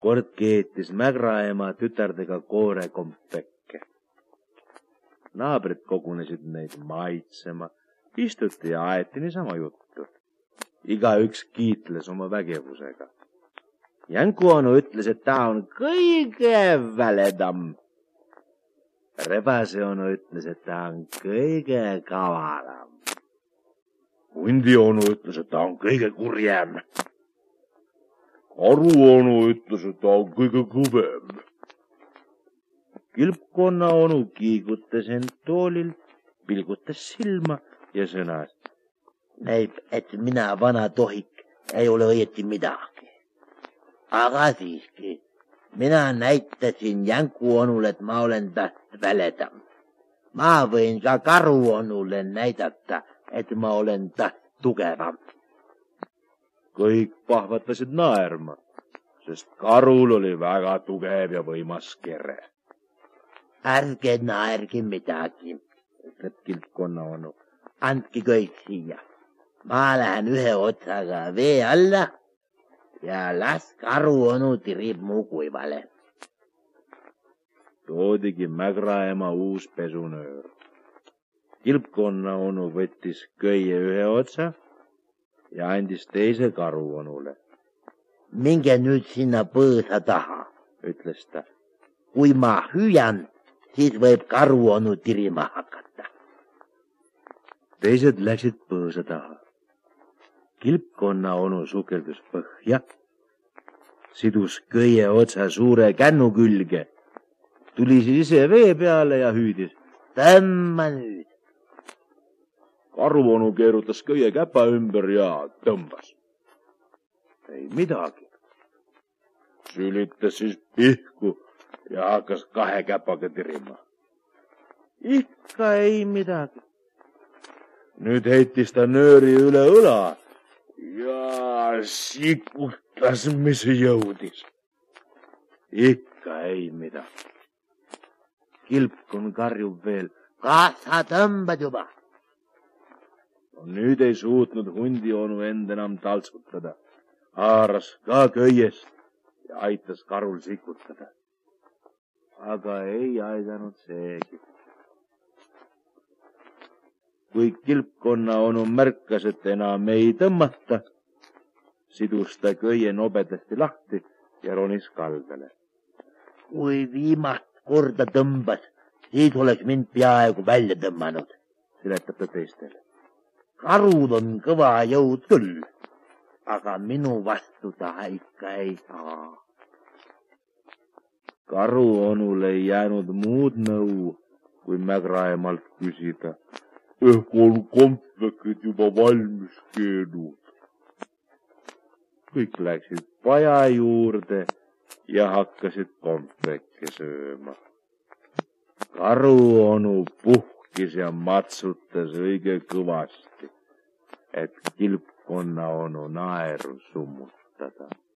kord keetis Mägraema tütardega koorekompekke. naabrid kogunesid neid maitsema, istuti ja aeti niisama juttu. igaüks kiitles oma vägevusega. Jänku onu ütles, et ta on kõige väledam. rebase onu ütles, et ta on kõige kavalam. hundi onu ütles, et ta on kõige kurjem. Karu onu ütles, et ta on kõige kõvem. kilpkonna onu kiigutas end toolilt, pilgutas silma ja sõnas. näib, et mina, vana tohik, ei ole õieti midagi. aga siiski, mina näitasin Jänku onule, et ma olen tast väledam. ma võin ka karu onule näidata, et ma olen tast tugevam. Kõik pahvatasid naerma, sest karul oli väga tugev ja võimas kere. ärge naerge midagi, ütleb kilpkonna onu. andke kõik siia. ma lähen ühe otsaga vee alla ja las karu onu tirib mu kuivale. toodigi Mägraema uus pesunöör. kilpkonna onu võttis köie ühe otsa ja andis teise karu onule, minge nüüd sinna põõsa taha, ütles ta. kui ma hüüan, siis võib karu onu tirima hakata. teised läksid põõsa taha. kilpkonna onu sukeldus põhja, sidus köie otsa suure kännu külge, tuli siis ise vee peale ja hüüdis. tõmba nüüd. karu onu keerutas köie käpa ümber ja tõmbas. ei midagi. sülitas siis pihku ja hakkas kahe käpaga tirima. ikka ei midagi. nüüd heitis ta nööri üle õla ja sikutas, mis jõudis. ikka ei midagi. kilpkon karjub veel. kas sa tõmbad juba? Nüüd ei suutnud hundionu end enam taltsutada. haaras ka köiest ja aitas karul sikutada. aga ei aidanud seegi. kui kilpkonna onu märkas, et enam ei tõmmata, sidus ta köie nobedasti lahti ja ronis kaldale. kui viimast korda tõmbas, siis oleks mind peaaegu välja tõmmanud. seletab ta teistele. Karul on kõva jõud küll, aga minu vastu ta ikka ei saa. karu onul ei jäänud muud nõu, kui Mägraemalt küsida. ehk on kompvekid juba valmis keenud. kõik läksid paja juurde ja hakkasid kompveke sööma. karu onu puhkis ja matsutas õige kõvasti, et kilpkonna onu naeru summutada.